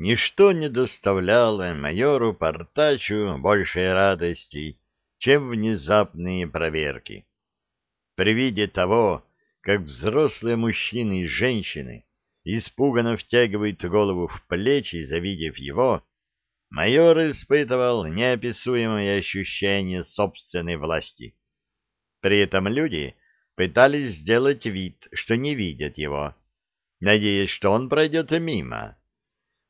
Ничто не доставляло майору Портачу большей радости, чем внезапные проверки. При виде того, как взрослые мужчины и женщины испуганно втягивают голову в плечи, завидев его, майор испытывал неописуемое ощущение собственной власти. При этом люди пытались сделать вид, что не видят его, надеясь, что он пройдет мимо.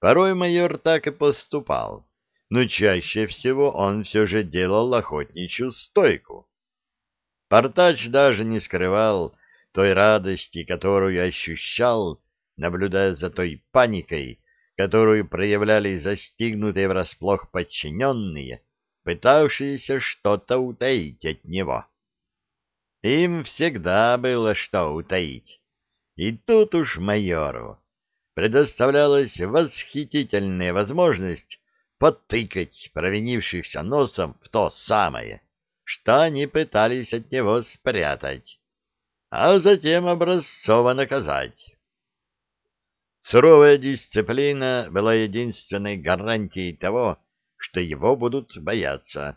Порой майор так и поступал, но чаще всего он все же делал охотничью стойку. Портач даже не скрывал той радости, которую ощущал, наблюдая за той паникой, которую проявляли застигнутые врасплох подчиненные, пытавшиеся что-то утаить от него. Им всегда было что утаить. И тут уж майору предоставлялась восхитительная возможность потыкать провинившихся носом в то самое, что они пытались от него спрятать, а затем образцово наказать. Суровая дисциплина была единственной гарантией того, что его будут бояться,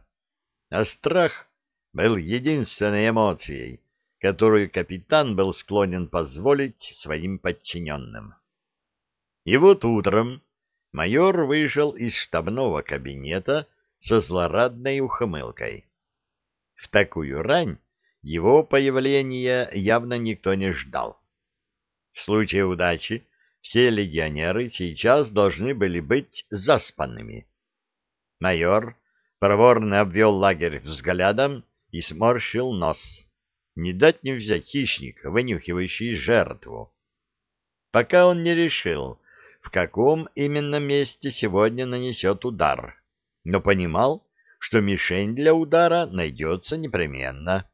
а страх был единственной эмоцией, которую капитан был склонен позволить своим подчиненным. И вот утром майор вышел из штабного кабинета со злорадной ухмылкой. В такую рань его появления явно никто не ждал. В случае удачи все легионеры сейчас должны были быть заспанными. Майор проворно обвел лагерь взглядом и сморщил нос. Не дать не взять хищник, вынюхивающий жертву. Пока он не решил, в каком именно месте сегодня нанесет удар, но понимал, что мишень для удара найдется непременно.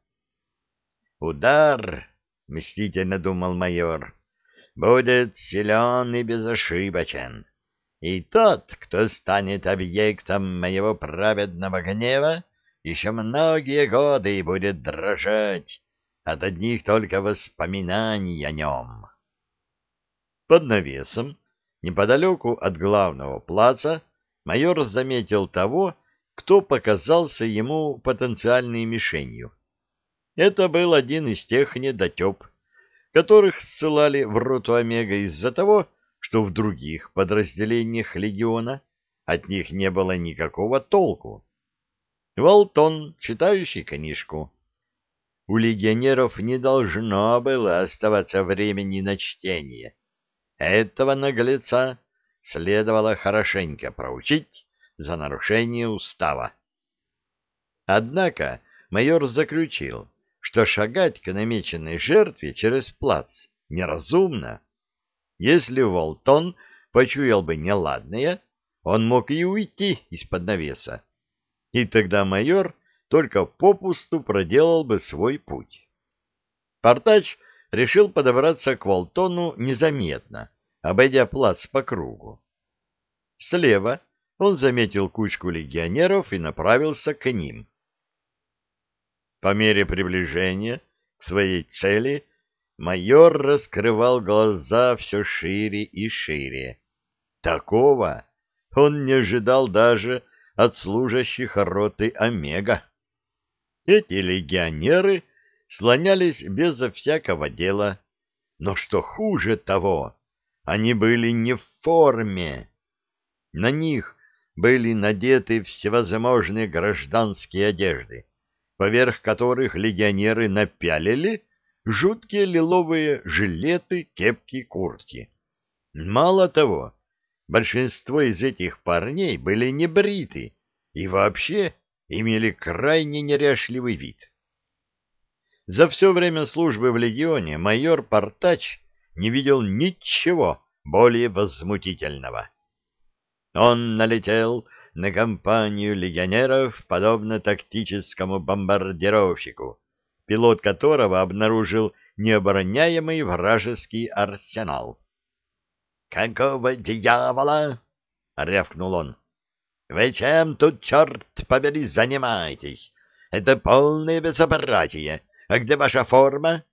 «Удар!» — мстительно думал майор. «Будет силен и безошибочен, и тот, кто станет объектом моего праведного гнева, еще многие годы будет дрожать от одних только воспоминаний о нем». Под навесом Неподалеку от главного плаца майор заметил того, кто показался ему потенциальной мишенью. Это был один из тех недотеп, которых ссылали в роту Омега из-за того, что в других подразделениях легиона от них не было никакого толку. Волтон, читающий книжку. У легионеров не должно было оставаться времени на чтение. Этого наглеца следовало хорошенько проучить за нарушение устава. Однако майор заключил, что шагать к намеченной жертве через плац неразумно. Если Волтон почуял бы неладное, он мог и уйти из-под навеса, и тогда майор только попусту проделал бы свой путь. Портач решил подобраться к Волтону незаметно, обойдя плац по кругу. Слева он заметил кучку легионеров и направился к ним. По мере приближения к своей цели майор раскрывал глаза все шире и шире. Такого он не ожидал даже от служащих роты Омега. Эти легионеры слонялись безо всякого дела, но что хуже того, они были не в форме. На них были надеты всевозможные гражданские одежды, поверх которых легионеры напялили жуткие лиловые жилеты, кепки, куртки. Мало того, большинство из этих парней были не бриты и вообще имели крайне неряшливый вид. За все время службы в легионе майор Портач не видел ничего более возмутительного. Он налетел на компанию легионеров, подобно тактическому бомбардировщику, пилот которого обнаружил необороняемый вражеский арсенал. «Какого дьявола?» — рявкнул он. «Вы чем тут, черт побери, занимаетесь? Это полное безобразие. А где ваша форма?»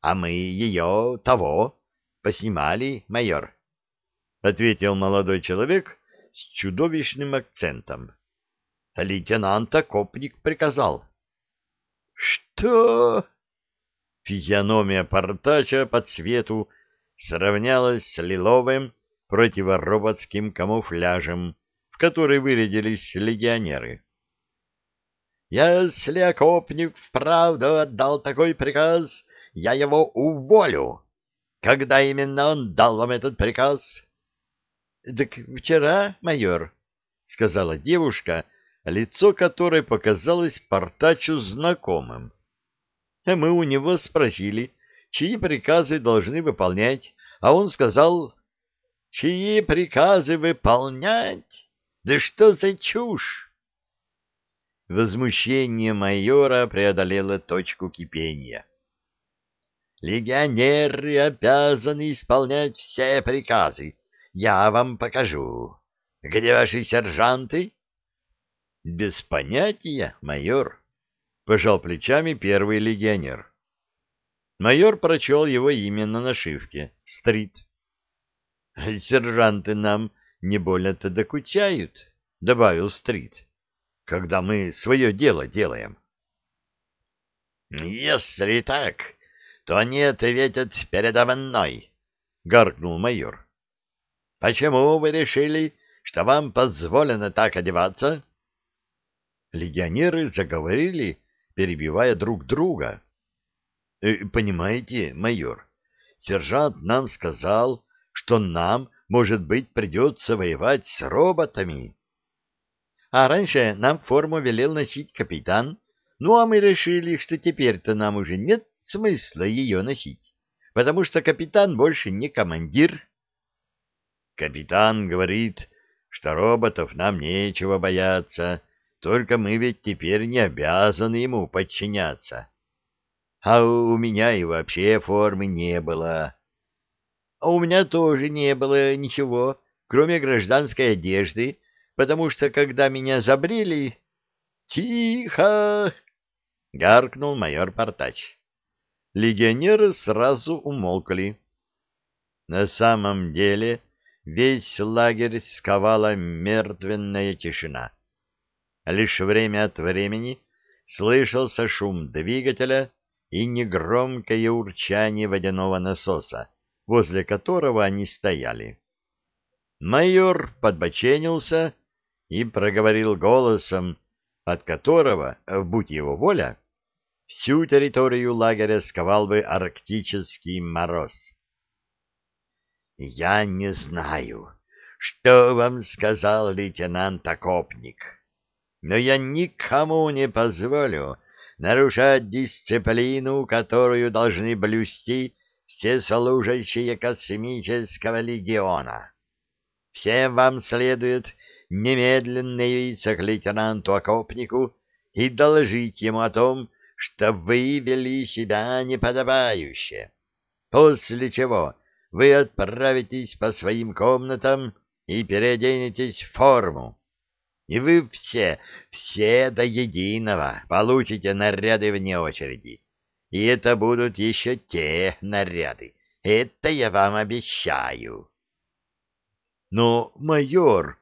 «А мы ее того поснимали, майор». — ответил молодой человек с чудовищным акцентом. — Лейтенант Окопник приказал. — Что? Физиономия портача по цвету сравнялась с лиловым противороботским камуфляжем, в который вырядились легионеры. «Если окопник вправду отдал такой приказ, я его уволю. Когда именно он дал вам этот приказ?» «Так вчера, майор», — сказала девушка, лицо которой показалось портачу знакомым. А мы у него спросили, чьи приказы должны выполнять, а он сказал, чьи приказы выполнять? Да что за чушь? Возмущение майора преодолело точку кипения. Легионеры обязаны исполнять все приказы. Я вам покажу. Где ваши сержанты? Без понятия, майор. — пожал плечами первый легионер. Майор прочел его имя на нашивке — Стрит. — Сержанты нам не больно-то докучают, — добавил Стрит, — когда мы свое дело делаем. — Если так, то они ответят передо мной, — гаркнул майор. — Почему вы решили, что вам позволено так одеваться? Легионеры заговорили перебивая друг друга. «Э, «Понимаете, майор, сержант нам сказал, что нам, может быть, придется воевать с роботами. А раньше нам форму велел носить капитан, ну а мы решили, что теперь-то нам уже нет смысла ее носить, потому что капитан больше не командир». «Капитан говорит, что роботов нам нечего бояться» Только мы ведь теперь не обязаны ему подчиняться. А у меня и вообще формы не было. А у меня тоже не было ничего, кроме гражданской одежды, потому что, когда меня забрили... «Тихо!» — гаркнул майор Портач. Легионеры сразу умолкли. На самом деле весь лагерь сковала мертвенная тишина. Лишь время от времени слышался шум двигателя и негромкое урчание водяного насоса, возле которого они стояли. Майор подбоченился и проговорил голосом, от которого, будь его воля, всю территорию лагеря сковал бы арктический мороз. «Я не знаю, что вам сказал лейтенант Окопник» но я никому не позволю нарушать дисциплину, которую должны блюсти все служащие космического легиона. Всем вам следует немедленно явиться к лейтенанту-окопнику и доложить ему о том, что вы вели себя неподобающе, после чего вы отправитесь по своим комнатам и переоденетесь в форму и вы все, все до единого получите наряды вне очереди. И это будут еще те наряды. Это я вам обещаю. Но, майор, —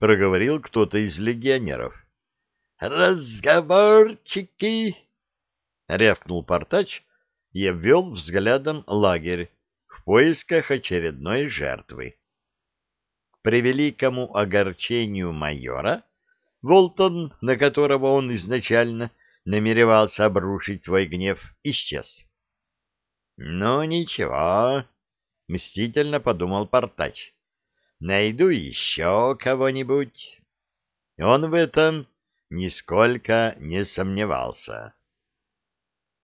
проговорил кто-то из легионеров. Разговорчики! — рявкнул портач и обвел взглядом лагерь в поисках очередной жертвы превеликому огорчению майора, Волтон, на которого он изначально намеревался обрушить свой гнев, исчез. «Ну, ничего», — мстительно подумал Портач, — «найду еще кого-нибудь». Он в этом нисколько не сомневался.